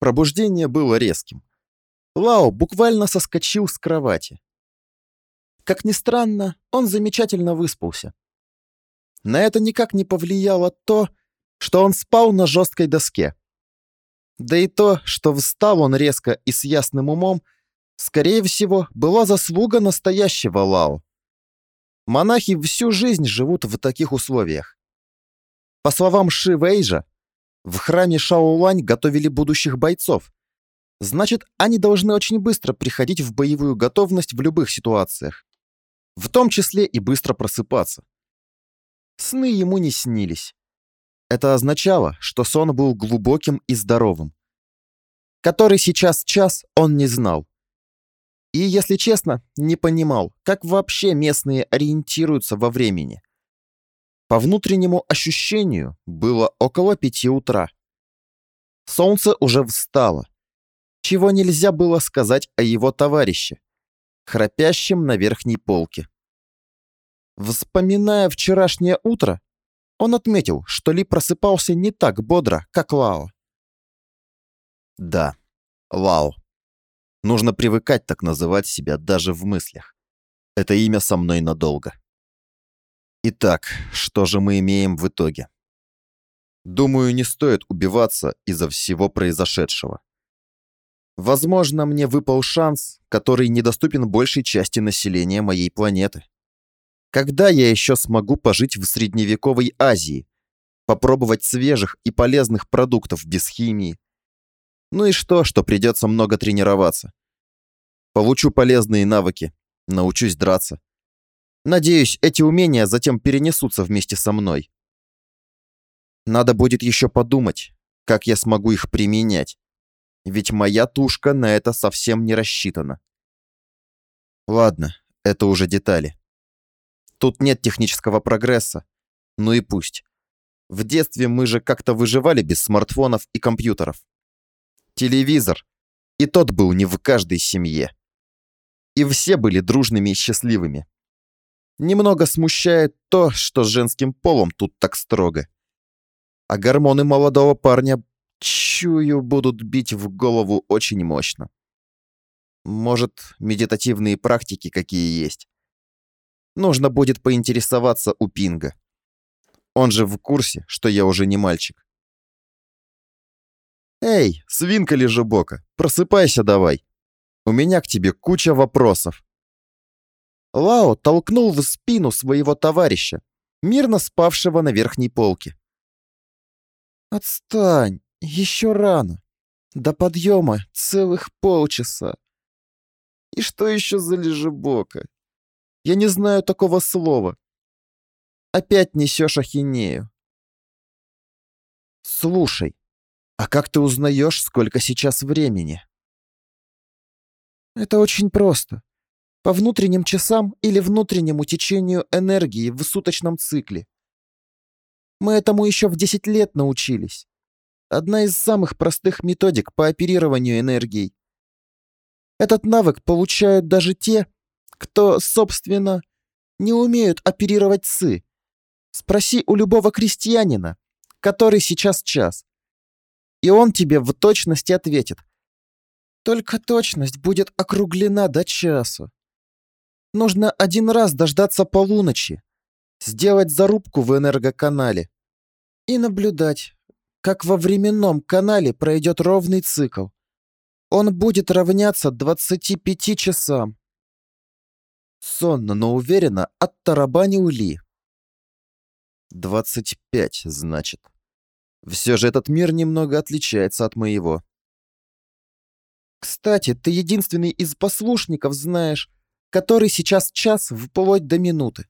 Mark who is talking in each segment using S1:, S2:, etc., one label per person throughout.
S1: пробуждение было резким. Лао буквально соскочил с кровати. Как ни странно, он замечательно выспался. На это никак не повлияло то, что он спал на жесткой доске. Да и то, что встал он резко и с ясным умом, скорее всего, была заслуга настоящего Лао. Монахи всю жизнь живут в таких условиях. По словам Ши Вейжа, в храме Шаолань готовили будущих бойцов. Значит, они должны очень быстро приходить в боевую готовность в любых ситуациях. В том числе и быстро просыпаться. Сны ему не снились. Это означало, что сон был глубоким и здоровым. Который сейчас час он не знал. И, если честно, не понимал, как вообще местные ориентируются во времени. По внутреннему ощущению было около пяти утра. Солнце уже встало, чего нельзя было сказать о его товарище, храпящем на верхней полке. Вспоминая вчерашнее утро, он отметил, что Ли просыпался не так бодро, как Лао. Да, Лао. Нужно привыкать так называть себя даже в мыслях. Это имя со мной надолго. Итак, что же мы имеем в итоге? Думаю, не стоит убиваться из-за всего произошедшего. Возможно, мне выпал шанс, который недоступен большей части населения моей планеты. Когда я еще смогу пожить в средневековой Азии, попробовать свежих и полезных продуктов без химии? Ну и что, что придется много тренироваться? Получу полезные навыки, научусь драться. Надеюсь, эти умения затем перенесутся вместе со мной. Надо будет еще подумать, как я смогу их применять. Ведь моя тушка на это совсем не рассчитана. Ладно, это уже детали. Тут нет технического прогресса. Ну и пусть. В детстве мы же как-то выживали без смартфонов и компьютеров. Телевизор. И тот был не в каждой семье. И все были дружными и счастливыми. Немного смущает то, что с женским полом тут так строго. А гормоны молодого парня, чую, будут бить в голову очень мощно. Может, медитативные практики какие есть. Нужно будет поинтересоваться у Пинга. Он же в курсе, что я уже не мальчик. «Эй, свинка лежебока, просыпайся давай. У меня к тебе куча вопросов». Лао толкнул в спину своего товарища, мирно спавшего на верхней полке. «Отстань, еще рано. До подъема целых полчаса. И что еще за лежебока? Я не знаю такого слова. Опять несешь ахинею. Слушай, а как ты узнаешь, сколько сейчас времени? Это очень просто. По внутренним часам или внутреннему течению энергии в суточном цикле. Мы этому еще в 10 лет научились. Одна из самых простых методик по оперированию энергией. Этот навык получают даже те, кто, собственно, не умеют оперировать цы. Спроси у любого крестьянина, который сейчас час. И он тебе в точности ответит. Только точность будет округлена до часу. Нужно один раз дождаться полуночи, сделать зарубку в энергоканале и наблюдать, как во временном канале пройдет ровный цикл. Он будет равняться 25 часам. Сонно, но уверенно оттарабанил Ли. «Двадцать пять, значит. Все же этот мир немного отличается от моего». «Кстати, ты единственный из послушников знаешь, который сейчас час вплоть до минуты.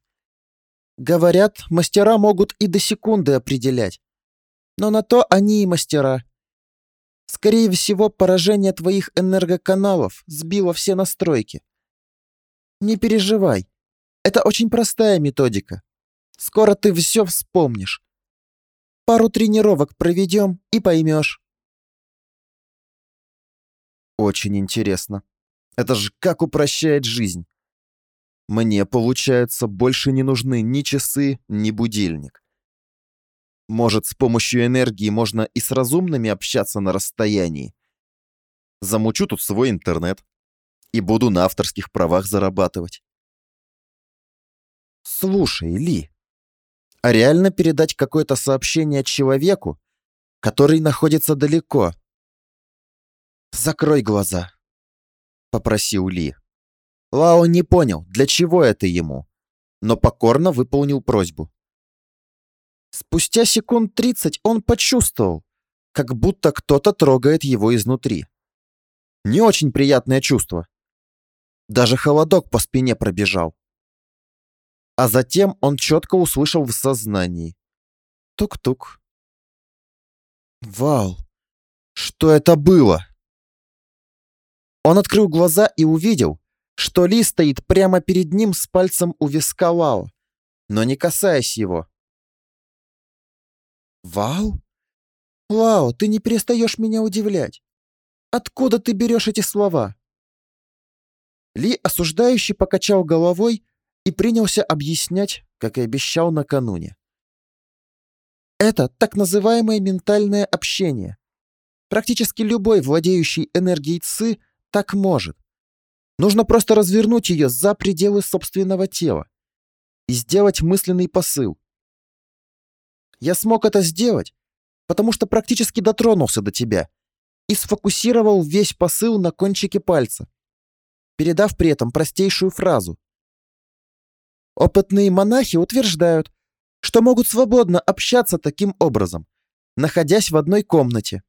S1: Говорят, мастера могут и до секунды определять. Но на то они и мастера. Скорее всего, поражение твоих энергоканалов сбило все настройки. Не переживай. Это очень простая методика. Скоро ты все вспомнишь. Пару тренировок проведем и поймешь. Очень интересно. Это же как упрощает жизнь. Мне, получается, больше не нужны ни часы, ни будильник. Может, с помощью энергии можно и с разумными общаться на расстоянии, Замучу тут свой интернет и буду на авторских правах зарабатывать. Слушай, Ли, а реально передать какое-то сообщение человеку, который находится далеко? Закрой глаза, попросил Ли. Лао не понял, для чего это ему, но покорно выполнил просьбу. Спустя секунд тридцать он почувствовал, как будто кто-то трогает его изнутри. Не очень приятное чувство. Даже холодок по спине пробежал. А затем он четко услышал в сознании. Тук-тук. Вау! Что это было? Он открыл глаза и увидел, что Ли стоит прямо перед ним с пальцем у виска Лао, но не касаясь его. «Вау? Лао, ты не перестаешь меня удивлять. Откуда ты берешь эти слова?» Ли осуждающий покачал головой и принялся объяснять, как и обещал накануне. Это так называемое ментальное общение. Практически любой, владеющий энергией ЦИ, так может. Нужно просто развернуть ее за пределы собственного тела и сделать мысленный посыл. Я смог это сделать, потому что практически дотронулся до тебя и сфокусировал весь посыл на кончике пальца, передав при этом простейшую фразу. Опытные монахи утверждают, что могут свободно общаться таким образом, находясь в одной комнате.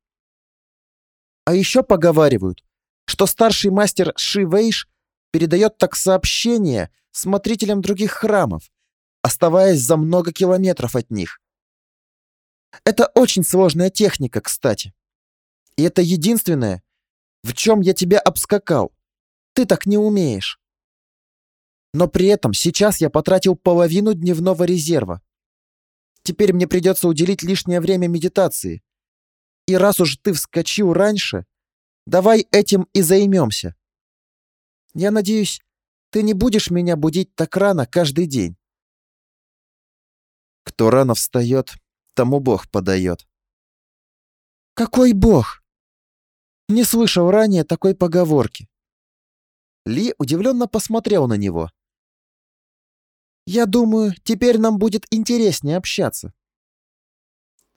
S1: А еще поговаривают, что старший мастер Ши Вейш передает так сообщения смотрителям других храмов, оставаясь за много километров от них. Это очень сложная техника, кстати. И это единственное, в чем я тебя обскакал. Ты так не умеешь. Но при этом сейчас я потратил половину дневного резерва. Теперь мне придется уделить лишнее время медитации. И раз уж ты вскочил раньше, давай этим и займемся. Я надеюсь, ты не будешь меня будить так рано каждый день. Кто рано встает, тому Бог подает. Какой Бог? Не слышал ранее такой поговорки. Ли удивленно посмотрел на него. «Я думаю, теперь нам будет интереснее общаться.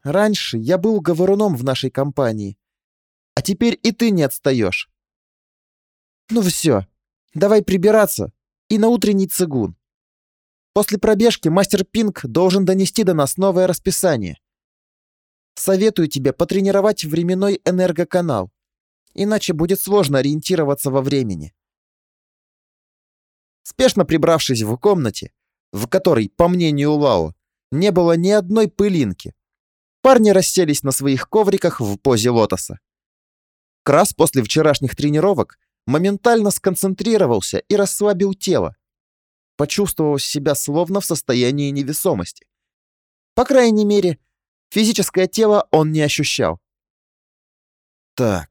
S1: Раньше я был говоруном в нашей компании, а теперь и ты не отстаешь. Ну все, давай прибираться и на утренний цигун. После пробежки мастер Пинг должен донести до нас новое расписание. Советую тебе потренировать временной энергоканал, иначе будет сложно ориентироваться во времени. Спешно прибравшись в комнате, в которой, по мнению Лао, не было ни одной пылинки, парни расселись на своих ковриках в позе лотоса. Крас после вчерашних тренировок моментально сконцентрировался и расслабил тело, почувствовав себя словно в состоянии невесомости. По крайней мере, физическое тело он не ощущал. Так,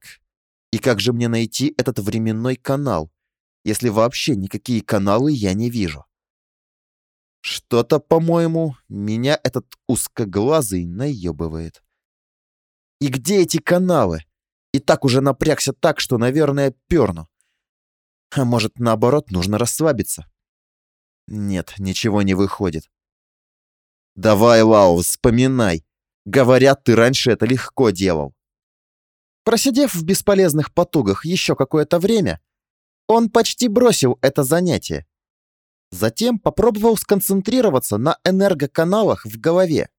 S1: и как же мне найти этот временной канал? если вообще никакие каналы я не вижу. Что-то, по-моему, меня этот узкоглазый наебывает. И где эти каналы? И так уже напрягся так, что, наверное, перну. А может, наоборот, нужно расслабиться? Нет, ничего не выходит. Давай, Лао, вспоминай. Говорят, ты раньше это легко делал. Просидев в бесполезных потугах еще какое-то время, он почти бросил это занятие. Затем попробовал сконцентрироваться на энергоканалах в голове.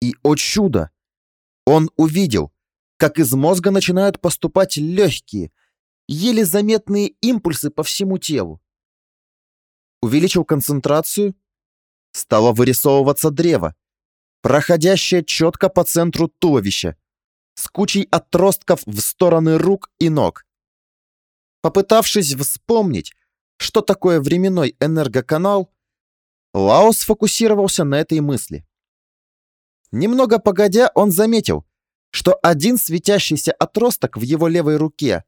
S1: И, о чудо, он увидел, как из мозга начинают поступать легкие, еле заметные импульсы по всему телу. Увеличил концентрацию, стало вырисовываться древо, проходящее четко по центру туловища, с кучей отростков в стороны рук и ног. Попытавшись вспомнить, что такое временной энергоканал, Лао сфокусировался на этой мысли. Немного погодя, он заметил, что один светящийся отросток в его левой руке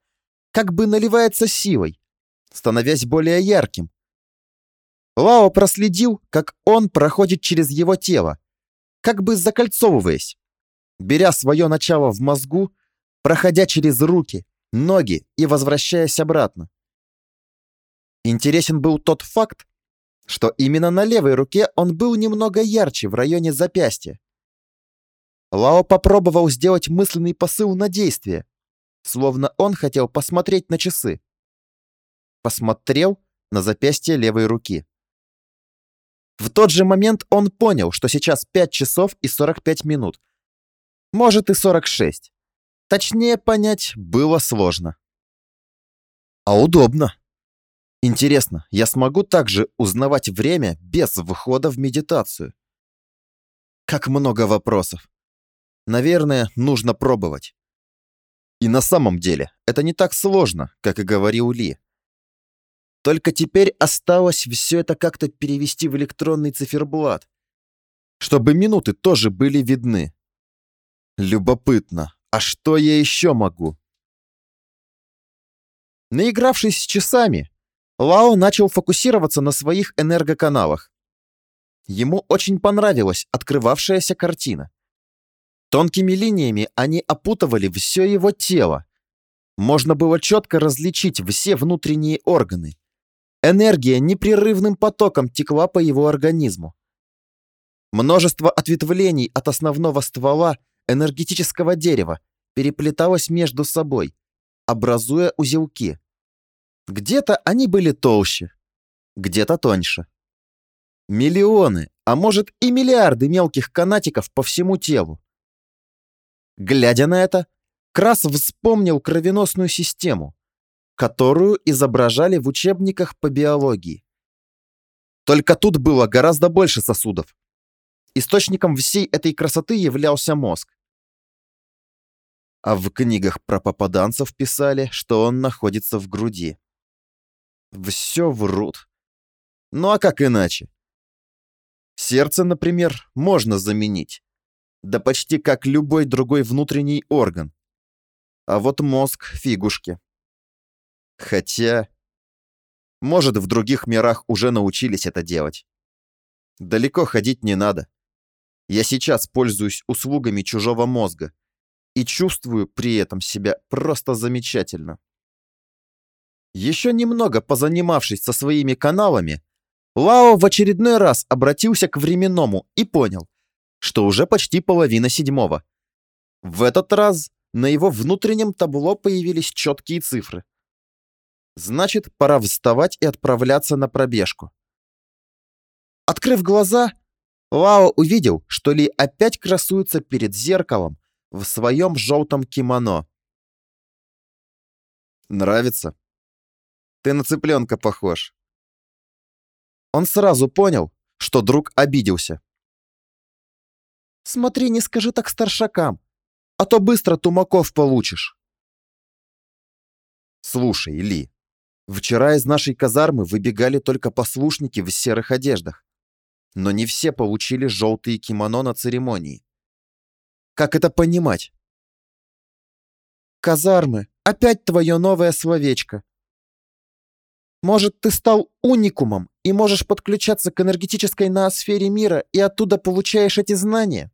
S1: как бы наливается силой, становясь более ярким. Лао проследил, как он проходит через его тело, как бы закольцовываясь, беря свое начало в мозгу, проходя через руки, ноги и возвращаясь обратно. Интересен был тот факт, что именно на левой руке он был немного ярче в районе запястья. Лао попробовал сделать мысленный посыл на действие, словно он хотел посмотреть на часы. Посмотрел на запястье левой руки. В тот же момент он понял, что сейчас 5 часов и 45 минут. Может и 46. Точнее понять было сложно. А удобно. Интересно, я смогу также узнавать время без входа в медитацию? Как много вопросов. Наверное, нужно пробовать. И на самом деле, это не так сложно, как и говорил Ли. Только теперь осталось все это как-то перевести в электронный циферблат, чтобы минуты тоже были видны. Любопытно, а что я еще могу? Наигравшись с часами, Лао начал фокусироваться на своих энергоканалах. Ему очень понравилась открывавшаяся картина. Тонкими линиями они опутывали все его тело. Можно было четко различить все внутренние органы. Энергия непрерывным потоком текла по его организму. Множество ответвлений от основного ствола энергетического дерева переплеталось между собой, образуя узелки. Где-то они были толще, где-то тоньше. Миллионы, а может и миллиарды мелких канатиков по всему телу. Глядя на это, Крас вспомнил кровеносную систему, которую изображали в учебниках по биологии. Только тут было гораздо больше сосудов. Источником всей этой красоты являлся мозг. А в книгах про попаданцев писали, что он находится в груди. Все врут. Ну а как иначе? Сердце, например, можно заменить. Да почти как любой другой внутренний орган. А вот мозг — фигушки. Хотя... Может, в других мирах уже научились это делать. Далеко ходить не надо. Я сейчас пользуюсь услугами чужого мозга и чувствую при этом себя просто замечательно. Еще немного позанимавшись со своими каналами, Лао в очередной раз обратился к временному и понял, что уже почти половина седьмого. В этот раз на его внутреннем табло появились четкие цифры. Значит, пора вставать и отправляться на пробежку. Открыв глаза, Лао увидел, что Ли опять красуется перед зеркалом в своем желтом кимоно. «Нравится?» Ты на цыпленка похож. Он сразу понял, что друг обиделся. Смотри, не скажи так старшакам, а то быстро тумаков получишь. Слушай, Ли, вчера из нашей казармы выбегали только послушники в серых одеждах, но не все получили желтые кимоно на церемонии. Как это понимать? Казармы, опять твое новое словечко. Может, ты стал уникумом и можешь подключаться к энергетической ноосфере мира и оттуда получаешь эти знания?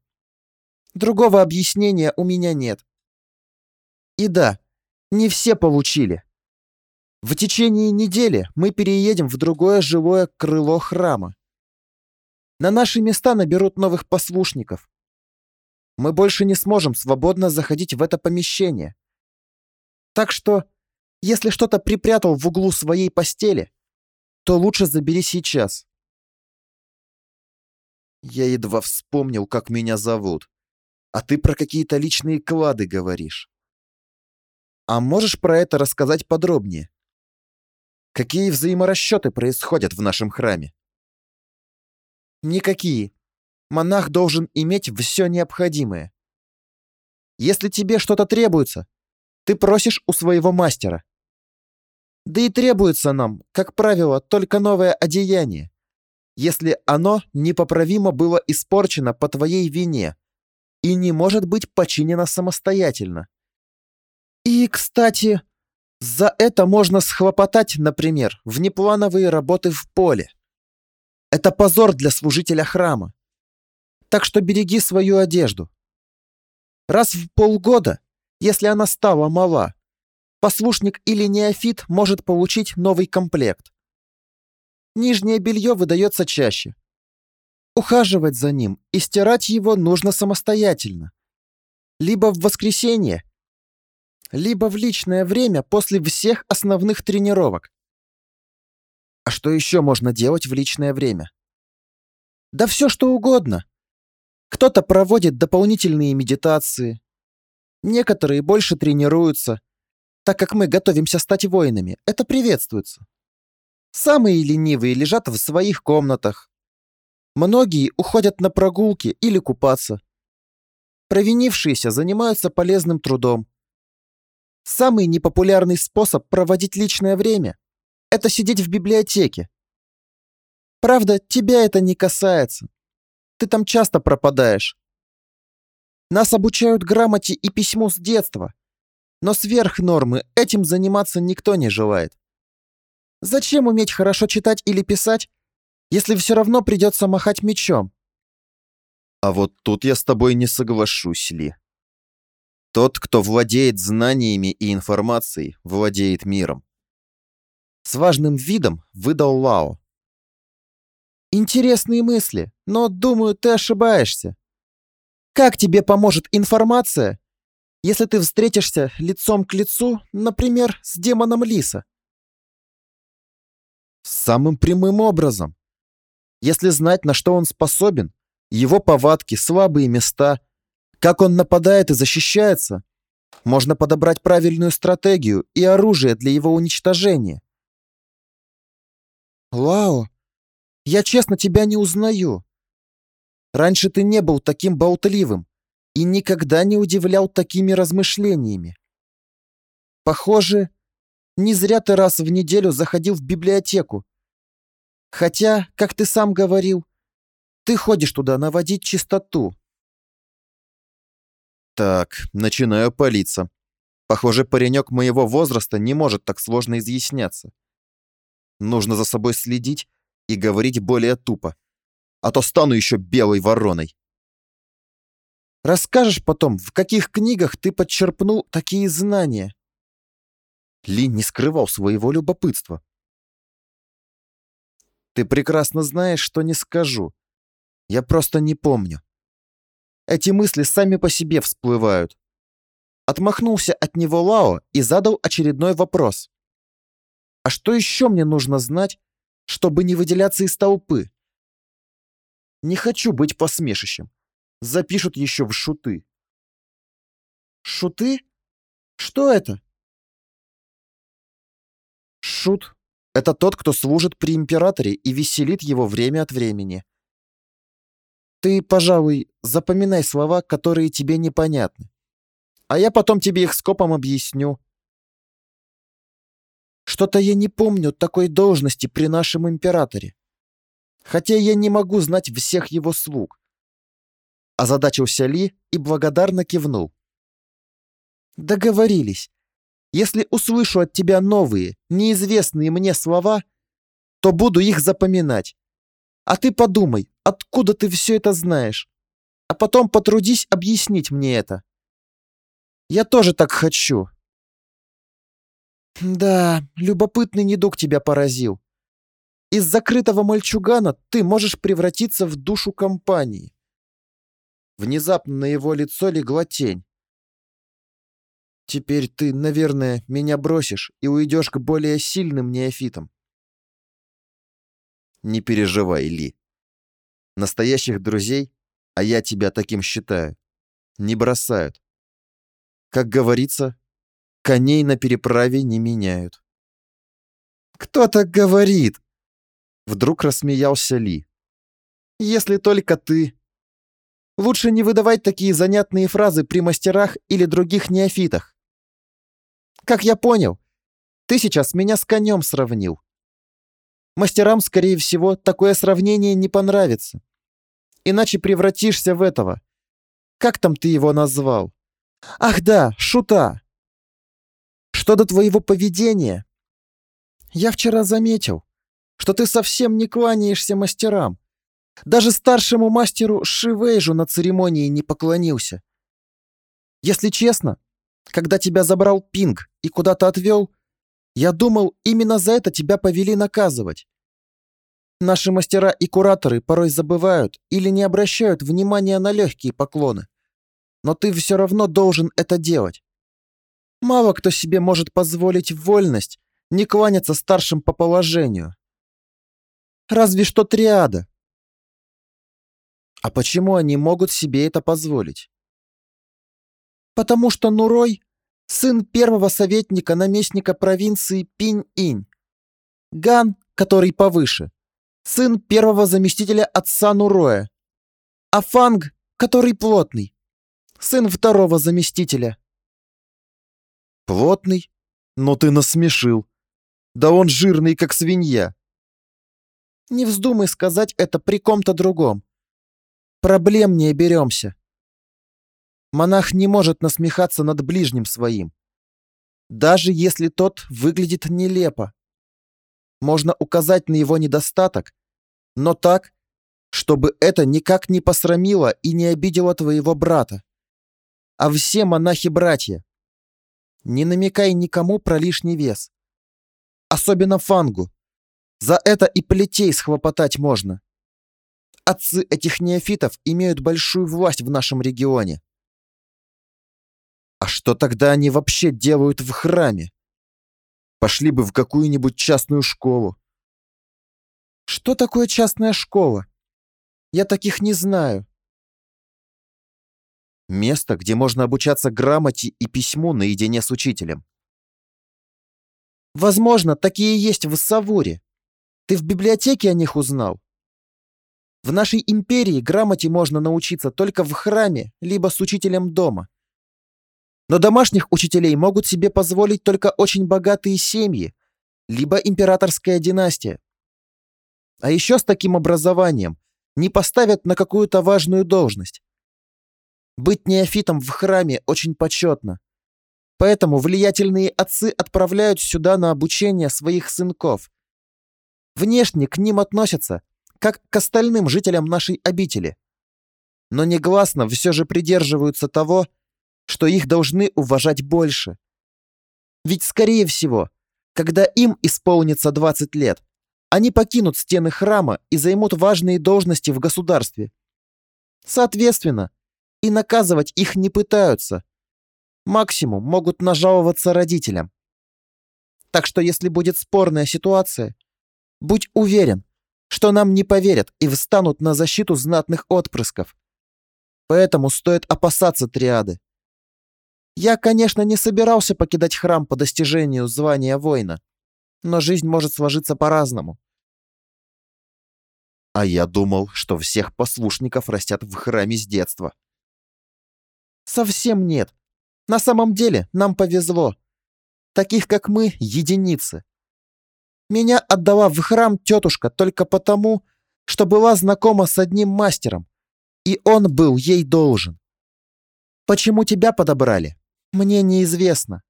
S1: Другого объяснения у меня нет. И да, не все получили. В течение недели мы переедем в другое жилое крыло храма. На наши места наберут новых послушников. Мы больше не сможем свободно заходить в это помещение. Так что если что-то припрятал в углу своей постели, то лучше забери сейчас. Я едва вспомнил, как меня зовут. А ты про какие-то личные клады говоришь. А можешь про это рассказать подробнее? Какие взаиморасчеты происходят в нашем храме? Никакие. Монах должен иметь все необходимое. Если тебе что-то требуется, ты просишь у своего мастера. Да и требуется нам, как правило, только новое одеяние, если оно непоправимо было испорчено по твоей вине и не может быть починено самостоятельно. И, кстати, за это можно схлопотать, например, внеплановые работы в поле. Это позор для служителя храма. Так что береги свою одежду. Раз в полгода, если она стала мала,
S2: послушник или неофит может получить новый комплект. Нижнее белье выдается чаще. Ухаживать за ним и стирать его нужно самостоятельно. Либо в воскресенье, либо в личное время после всех основных тренировок. А что еще можно делать в личное время? Да все что угодно. Кто-то проводит дополнительные медитации. Некоторые больше тренируются, так как мы готовимся стать воинами. Это приветствуется. Самые ленивые лежат в своих комнатах. Многие уходят на прогулки или купаться. Провинившиеся занимаются полезным трудом. Самый непопулярный способ проводить личное время – это сидеть в библиотеке. Правда, тебя это не касается. Ты там часто пропадаешь. Нас обучают грамоте и письму с детства. Но сверх нормы этим заниматься никто не желает. Зачем уметь хорошо читать или писать, если все равно придется махать мечом?
S1: А вот тут я с тобой не соглашусь, Ли. Тот, кто владеет знаниями и информацией, владеет миром. С важным видом выдал Лао.
S2: Интересные мысли, но, думаю, ты ошибаешься. Как тебе поможет информация, если ты встретишься лицом к лицу, например, с демоном Лиса?
S1: Самым прямым образом. Если знать, на что он способен, его повадки, слабые места, как он нападает и защищается, можно подобрать правильную стратегию и оружие для его уничтожения.
S2: Лао, я честно тебя не узнаю. Раньше ты не был таким болтливым и никогда не удивлял такими размышлениями. Похоже, не зря ты раз в неделю заходил в библиотеку. Хотя, как ты сам говорил, ты ходишь туда наводить чистоту.
S1: Так, начинаю палиться. Похоже, паренек моего возраста не может так сложно изъясняться. Нужно за собой следить и говорить более тупо. А то стану еще белой вороной.
S2: Расскажешь потом, в каких книгах ты подчерпнул такие знания?
S1: Ли не скрывал своего любопытства.
S2: Ты прекрасно знаешь, что не скажу. Я просто не помню. Эти мысли сами по себе всплывают. Отмахнулся от него Лао и задал очередной вопрос. А что еще мне нужно знать, чтобы не выделяться из толпы. Не хочу быть посмешищем. Запишут еще в шуты. Шуты? Что это? Шут — это тот, кто служит при императоре и веселит его время от времени. Ты, пожалуй, запоминай слова, которые тебе непонятны. А я потом тебе их скопом объясню. Что-то я не помню такой должности при нашем императоре. Хотя я не могу знать всех его слуг. Озадачился Ли и благодарно кивнул. Договорились. Если услышу от тебя новые, неизвестные мне слова, то буду их запоминать. А ты подумай, откуда ты все это знаешь. А потом потрудись объяснить мне это. Я тоже так хочу. Да, любопытный недуг тебя поразил. Из закрытого мальчугана ты можешь превратиться в душу компании. Внезапно на его лицо легла тень. Теперь ты, наверное, меня бросишь и уйдешь к более сильным неофитам.
S1: Не переживай, Ли. Настоящих друзей, а я тебя таким считаю, не бросают. Как говорится, Коней на переправе не меняют.
S2: «Кто так говорит?» Вдруг рассмеялся Ли. «Если только ты. Лучше не выдавать такие занятные фразы при мастерах или других неофитах. Как я понял, ты сейчас меня с конем сравнил. Мастерам, скорее всего, такое сравнение не понравится. Иначе превратишься в этого. Как там ты его назвал? Ах да, шута. Что до твоего поведения? Я вчера заметил, что ты совсем не кланяешься мастерам. Даже старшему мастеру Шивейжу на церемонии не поклонился. Если честно, Когда тебя забрал пинг и куда-то отвел, я думал, именно за это тебя повели наказывать. Наши мастера и кураторы порой забывают или не обращают внимания на легкие поклоны. Но ты все равно должен это делать. Мало кто себе может позволить вольность не кланяться старшим по положению. Разве что триада. А почему они могут себе это позволить? Потому что Нурой – сын первого советника наместника провинции Пинь-Инь. Ган, который повыше, сын первого заместителя отца Нуроя. А Фанг, который плотный, сын второго заместителя.
S1: Плотный? Но ты насмешил. Да он жирный, как свинья.
S2: Не вздумай сказать это при ком-то другом. Проблем не беремся. Монах не может насмехаться над ближним своим. Даже если тот выглядит нелепо. Можно указать на его недостаток, но так, чтобы это никак не посрамило и не обидело твоего брата. А все монахи-братья. Не намекай никому про лишний вес. Особенно фангу. За это и плетей схлопотать можно. Отцы этих неофитов имеют большую власть в нашем регионе.
S1: А что тогда они вообще делают в храме? Пошли бы в какую-нибудь частную школу.
S2: Что такое частная школа? Я таких не знаю.
S1: Место, где можно обучаться грамоте и письму наедине с учителем.
S2: Возможно, такие есть в Савуре. Ты в библиотеке о них узнал? В нашей империи грамоте можно научиться только в храме, либо с учителем дома. Но домашних учителей могут себе позволить только очень богатые семьи, либо императорская династия. А еще с таким образованием не поставят на какую-то важную должность. Быть неофитом в храме очень почетно. Поэтому влиятельные отцы отправляют сюда на обучение своих сынков. Внешне к ним относятся, как к остальным жителям нашей обители. Но негласно все же придерживаются того, что их должны уважать больше. Ведь, скорее всего, когда им исполнится 20 лет, они покинут стены храма и займут важные должности в государстве. Соответственно, и наказывать их не пытаются. Максимум могут нажаловаться родителям. Так что если будет спорная ситуация, будь уверен, что нам не поверят и встанут на защиту знатных отпрысков. Поэтому стоит опасаться триады. Я, конечно, не собирался покидать храм по достижению звания воина, но жизнь может сложиться по-разному.
S1: А я думал, что всех послушников растят в храме с детства.
S2: Совсем нет. На самом деле, нам повезло. Таких, как мы, единицы. Меня отдала в храм тетушка только потому, что была знакома с одним мастером, и он был ей должен. Почему тебя подобрали? Мне неизвестно.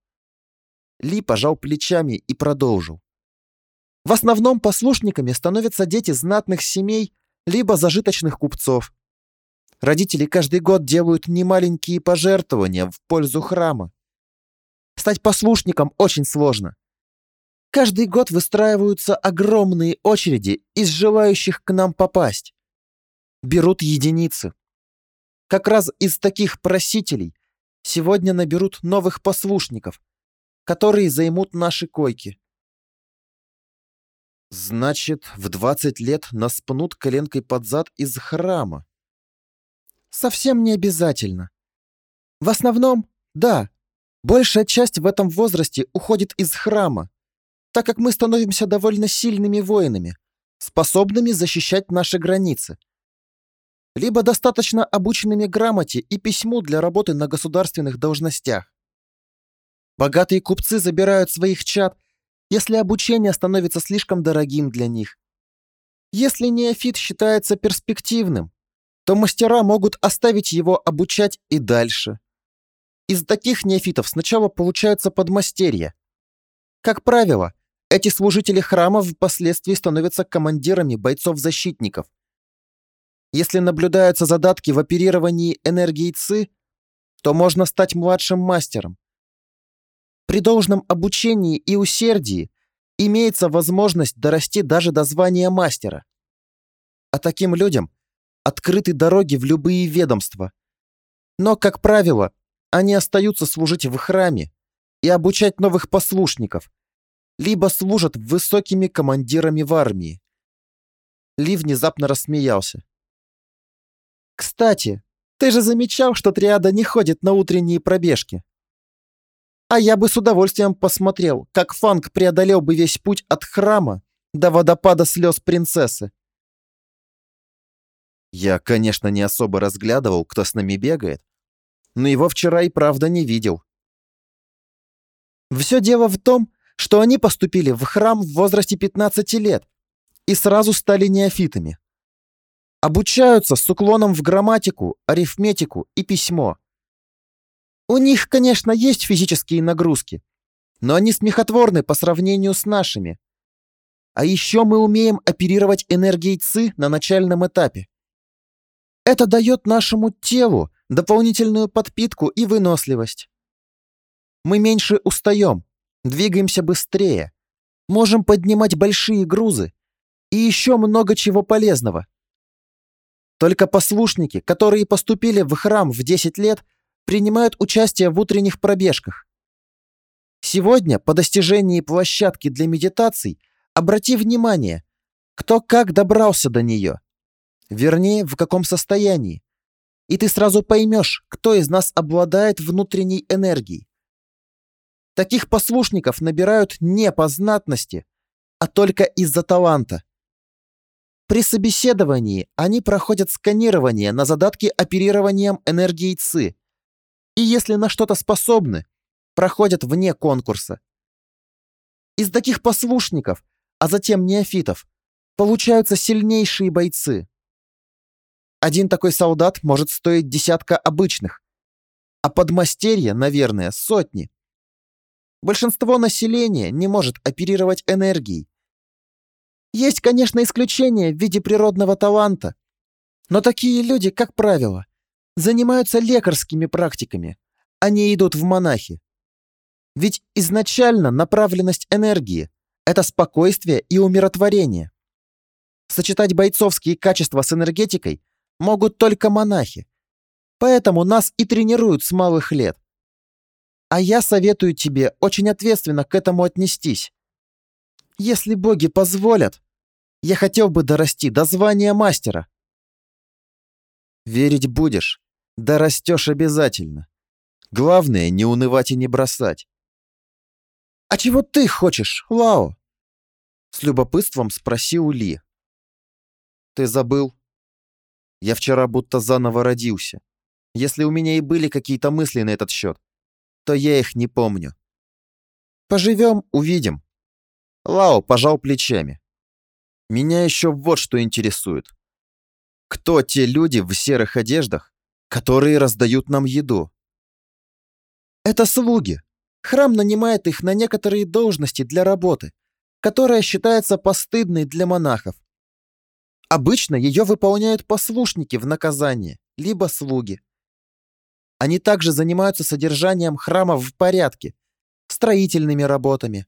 S2: Ли пожал плечами и продолжил. В основном послушниками становятся дети знатных семей либо зажиточных купцов. Родители каждый год делают немаленькие пожертвования в пользу храма. Стать послушником очень сложно. Каждый год выстраиваются огромные очереди из желающих к нам попасть. Берут единицы. Как раз из таких просителей Сегодня наберут новых послушников, которые займут наши койки.
S1: Значит, в 20 лет нас пнут коленкой под зад из храма.
S2: Совсем не обязательно. В основном, да, большая часть в этом возрасте уходит из храма, так как мы становимся довольно сильными воинами, способными защищать наши границы либо достаточно обученными грамоте и письму для работы на государственных должностях. Богатые купцы забирают своих чад, если обучение становится слишком дорогим для них. Если неофит считается перспективным, то мастера могут оставить его обучать и дальше. Из таких неофитов сначала получаются подмастерья. Как правило, эти служители храмов впоследствии становятся командирами бойцов-защитников, если наблюдаются задатки в оперировании энергией ЦИ, то можно стать младшим мастером, При должном обучении и усердии имеется возможность дорасти даже до звания мастера. А таким людям открыты дороги в любые ведомства. Но, как правило, они остаются служить в храме и обучать новых послушников, либо служат высокими командирами в армии. Ли внезапно рассмеялся. «Кстати, ты же замечал, что триада не ходит на утренние пробежки?» А я бы с удовольствием посмотрел, как Фанк преодолел бы весь путь от храма до водопада слез принцессы.
S1: Я, конечно, не особо разглядывал, кто с нами бегает, но его вчера и правда не видел.
S2: Все дело в том, что они поступили в храм в возрасте 15 лет и сразу стали неофитами. Обучаются с уклоном в грамматику, арифметику и письмо. У них, конечно, есть физические нагрузки, но они смехотворны по сравнению с нашими. А еще мы умеем оперировать энергией ЦИ на начальном этапе. Это дает нашему телу дополнительную подпитку и выносливость. Мы меньше устаем, двигаемся быстрее, можем поднимать большие грузы и еще много чего полезного. Только послушники, которые поступили в храм в 10 лет, принимают участие в утренних пробежках. Сегодня, по достижении площадки для медитаций, обрати внимание, кто как добрался до нее. Вернее, в каком состоянии. И ты сразу поймешь, кто из нас обладает внутренней энергией. Таких послушников набирают не по знатности, а только из-за таланта. При собеседовании они проходят сканирование на задатки оперированием энергией ЦИ. И если на что-то способны, проходят вне конкурса. Из таких послушников, а затем неофитов, получаются сильнейшие бойцы. Один такой солдат может стоить десятка обычных, а подмастерье, наверное, сотни. Большинство населения не может оперировать энергией. Есть, конечно, исключения в виде природного таланта, но такие люди, как правило, занимаются лекарскими практиками, они идут в монахи. Ведь изначально направленность энергии – это спокойствие и умиротворение. Сочетать бойцовские качества с энергетикой могут только монахи. Поэтому нас и тренируют с малых лет. А я советую тебе очень ответственно к этому отнестись. Если боги позволят, я хотел бы дорасти до звания мастера.
S1: Верить будешь, дорастешь обязательно. Главное, не унывать и не бросать.
S2: «А чего ты хочешь, Лао?» С любопытством спросил Ли.
S1: «Ты забыл? Я вчера будто заново родился. Если у меня и были какие-то мысли на этот счет, то я их не помню. Поживем, увидим. Лао пожал плечами. Меня еще вот что интересует. Кто те люди в серых одеждах, которые раздают нам еду?
S2: Это слуги. Храм нанимает их на некоторые должности для работы, которая считается постыдной для монахов. Обычно ее выполняют послушники в наказание, либо слуги. Они также занимаются содержанием храма в порядке, строительными работами.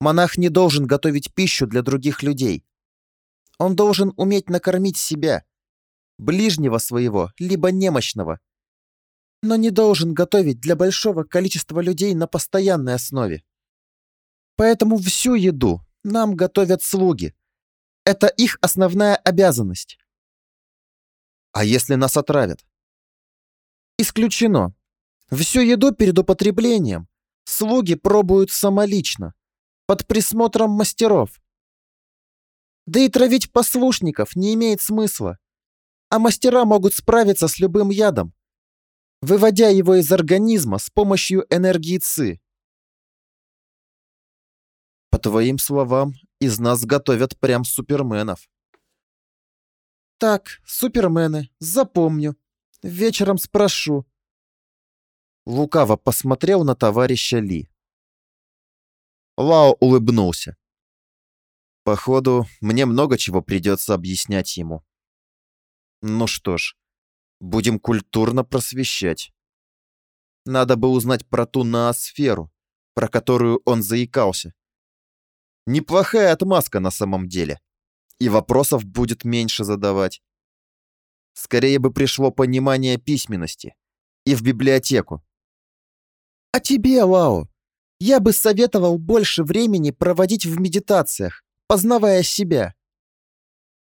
S2: Монах не должен готовить пищу для других людей. Он должен уметь накормить себя, ближнего своего, либо немощного. Но не должен готовить для большого количества людей на постоянной основе. Поэтому всю еду нам готовят слуги, это их основная обязанность.
S1: А если нас отравят?
S2: Исключено. Всю еду перед употреблением слуги пробуют самолично, под присмотром мастеров. Да и травить послушников не имеет смысла, а мастера могут справиться с любым ядом, выводя его из организма с помощью энергии ЦИ.
S1: По твоим словам, из нас готовят прям суперменов.
S2: Так, супермены, запомню. Вечером спрошу.
S1: Лукаво посмотрел на товарища Ли. Лао улыбнулся. Походу, мне много чего придется объяснять ему. Ну что ж, будем культурно просвещать. Надо бы узнать про ту ноосферу, про которую он заикался. Неплохая отмазка на самом деле. И вопросов будет меньше задавать. Скорее бы пришло понимание письменности. И в библиотеку.
S2: А тебе, Лао, я бы советовал больше времени проводить в медитациях, познавая себя.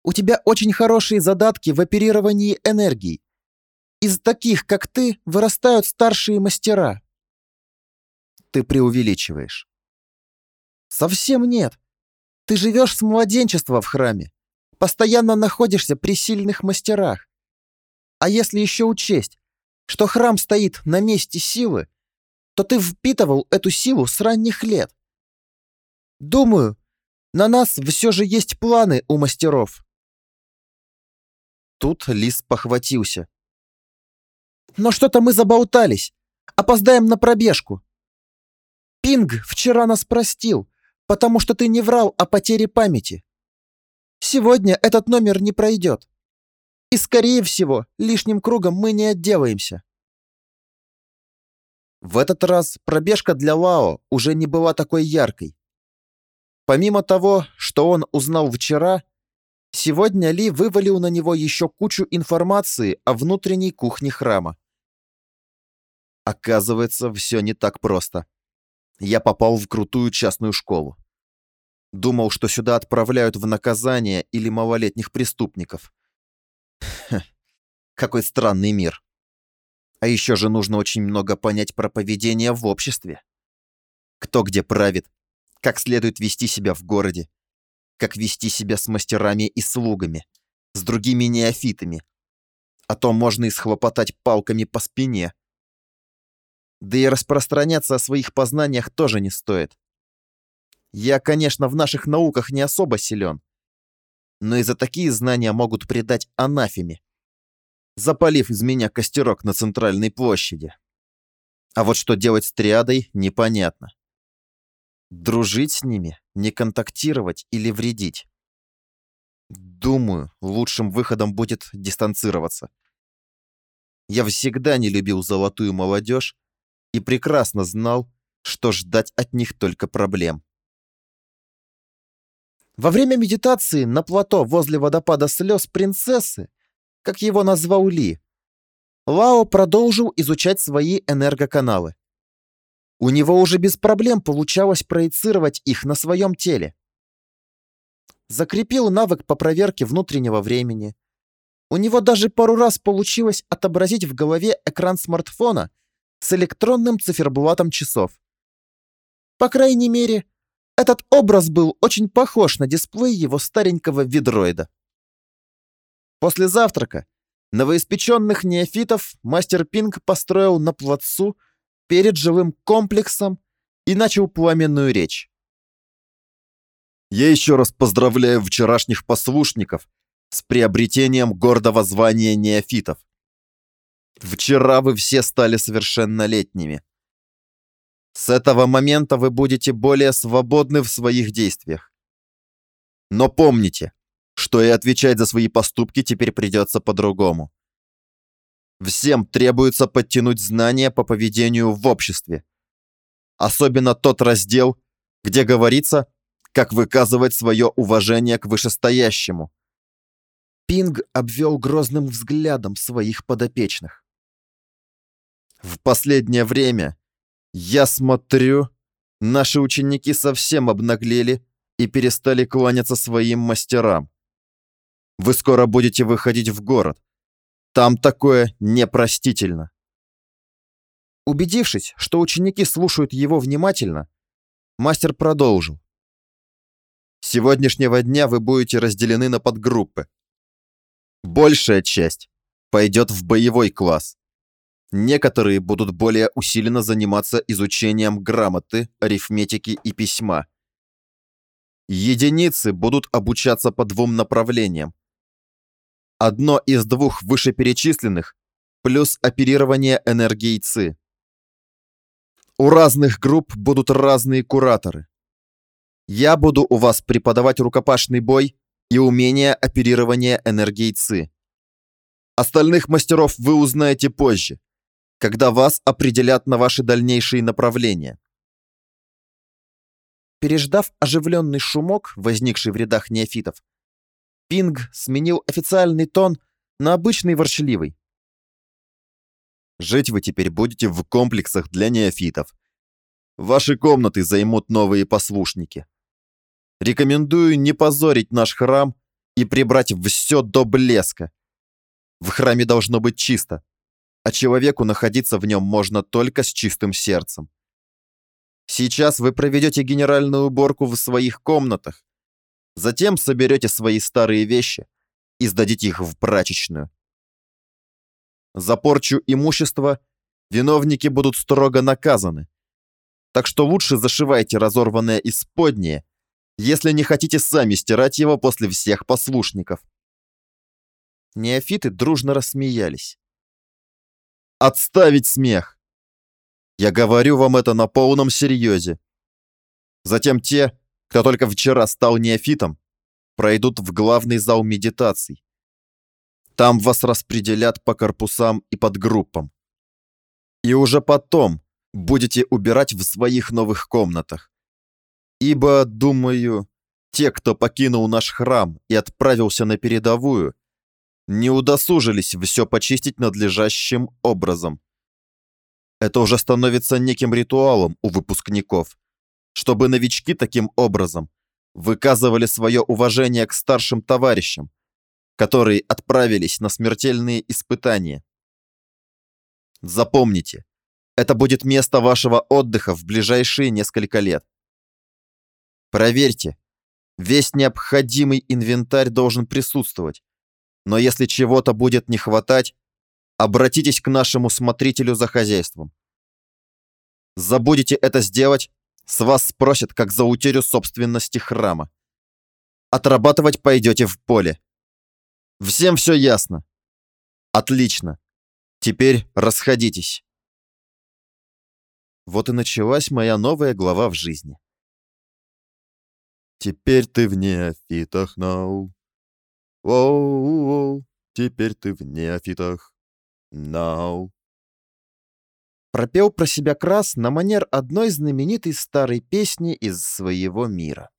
S2: У тебя очень хорошие задатки в оперировании энергией. Из таких, как ты, вырастают старшие мастера.
S1: Ты преувеличиваешь.
S2: Совсем нет. Ты живешь с младенчества в храме. Постоянно находишься при сильных мастерах. А если еще учесть, что храм стоит на месте силы, то ты впитывал эту силу с ранних лет. Думаю, на нас все же есть планы у мастеров.
S1: Тут Лис похватился.
S2: Но что-то мы заболтались. Опоздаем на пробежку. Пинг вчера нас простил, потому что ты не врал о потере памяти. Сегодня этот номер не пройдет. И, скорее всего, лишним кругом мы не отделаемся.
S1: В этот раз пробежка для Лао уже не была такой яркой. Помимо того, что он узнал вчера, сегодня Ли вывалил на него еще кучу информации о внутренней кухне храма. Оказывается, все не так просто. Я попал в крутую частную школу. Думал, что сюда отправляют в наказание или малолетних преступников. Какой странный мир. А еще же нужно очень много понять про поведение в обществе. Кто где правит, как следует вести себя в городе, как вести себя с мастерами и слугами, с другими неофитами. А то можно и схлопотать палками по спине. Да и распространяться о своих познаниях тоже не стоит. Я, конечно, в наших науках не особо силен, но и за такие знания могут предать анафеме, запалив из меня костерок на центральной площади. А вот что делать с триадой, непонятно. Дружить с ними, не контактировать или вредить. Думаю, лучшим выходом будет дистанцироваться. Я всегда не любил золотую молодежь и прекрасно знал, что ждать от них только проблем.
S2: Во время медитации на плато возле водопада слез принцессы, как его назвал Ли, Лао продолжил изучать свои энергоканалы. У него уже без проблем получалось проецировать их на своем теле. Закрепил навык по проверке внутреннего времени. У него даже пару раз получилось отобразить в голове экран смартфона с электронным циферблатом часов. По крайней мере, этот образ был очень похож на дисплей его старенького видроида. После завтрака новоиспеченных неофитов мастер Пинг построил на плацу перед жилым комплексом и начал пламенную речь.
S1: «Я еще раз поздравляю вчерашних послушников с приобретением гордого звания неофитов. Вчера вы все стали совершеннолетними. С этого момента вы будете более свободны в своих действиях. Но помните, что и отвечать за свои поступки теперь придется по-другому. Всем требуется подтянуть знания по поведению в обществе. Особенно тот раздел, где говорится, как выказывать свое уважение к вышестоящему.
S2: Пинг обвел грозным взглядом своих подопечных.
S1: В последнее время, я смотрю, наши ученики совсем обнаглели и перестали кланяться своим мастерам. Вы скоро будете выходить в город. Там такое непростительно.
S2: Убедившись, что ученики слушают его внимательно, мастер продолжил.
S1: С сегодняшнего дня вы будете разделены на подгруппы. Большая часть пойдет в боевой класс. Некоторые будут более усиленно заниматься изучением грамоты, арифметики и письма. Единицы будут обучаться по двум направлениям. Одно из двух вышеперечисленных плюс оперирование энергией ЦИ. У разных групп будут разные кураторы. Я буду у вас преподавать рукопашный бой и умение оперирования энергией ЦИ. Остальных мастеров вы узнаете позже когда вас определят на ваши дальнейшие направления.
S2: Переждав оживленный шумок, возникший в рядах неофитов, Пинг сменил официальный тон на обычный ворчливый.
S1: Жить вы теперь будете в комплексах для неофитов. Ваши комнаты займут новые послушники. Рекомендую не позорить наш храм и прибрать все до блеска. В храме должно быть чисто, а человеку находиться в нем можно только с чистым сердцем. Сейчас вы проведете генеральную уборку в своих комнатах, затем соберете свои старые вещи и сдадите их в прачечную. За порчу имущества виновники будут строго наказаны, так что лучше зашивайте разорванное исподнее, если не хотите сами стирать его после всех послушников.
S2: Неофиты дружно рассмеялись.
S1: Отставить смех! Я говорю вам это на полном серьезе. Затем те, кто только вчера стал неофитом, пройдут в главный зал медитаций. Там вас распределят по корпусам и подгруппам. И уже потом будете убирать в своих новых комнатах. Ибо, думаю, те, кто покинул наш храм и отправился на передовую, не удосужились все почистить надлежащим образом. Это уже становится неким ритуалом у выпускников, чтобы новички таким образом выказывали свое уважение к старшим товарищам, которые отправились на смертельные испытания. Запомните, это будет место вашего отдыха в ближайшие несколько лет. Проверьте, весь необходимый инвентарь должен присутствовать, но если чего-то будет не хватать, Обратитесь к нашему смотрителю за хозяйством. Забудете это сделать, с вас спросят, как за утерю собственности храма. Отрабатывать пойдете в поле. Всем все ясно? Отлично. Теперь расходитесь. Вот и началась моя новая глава в жизни. Теперь ты в неофитах, нау. Воу-воу, теперь ты в неофитах. Now.
S2: Пропел про себя Крас на манер одной знаменитой старой песни из своего мира.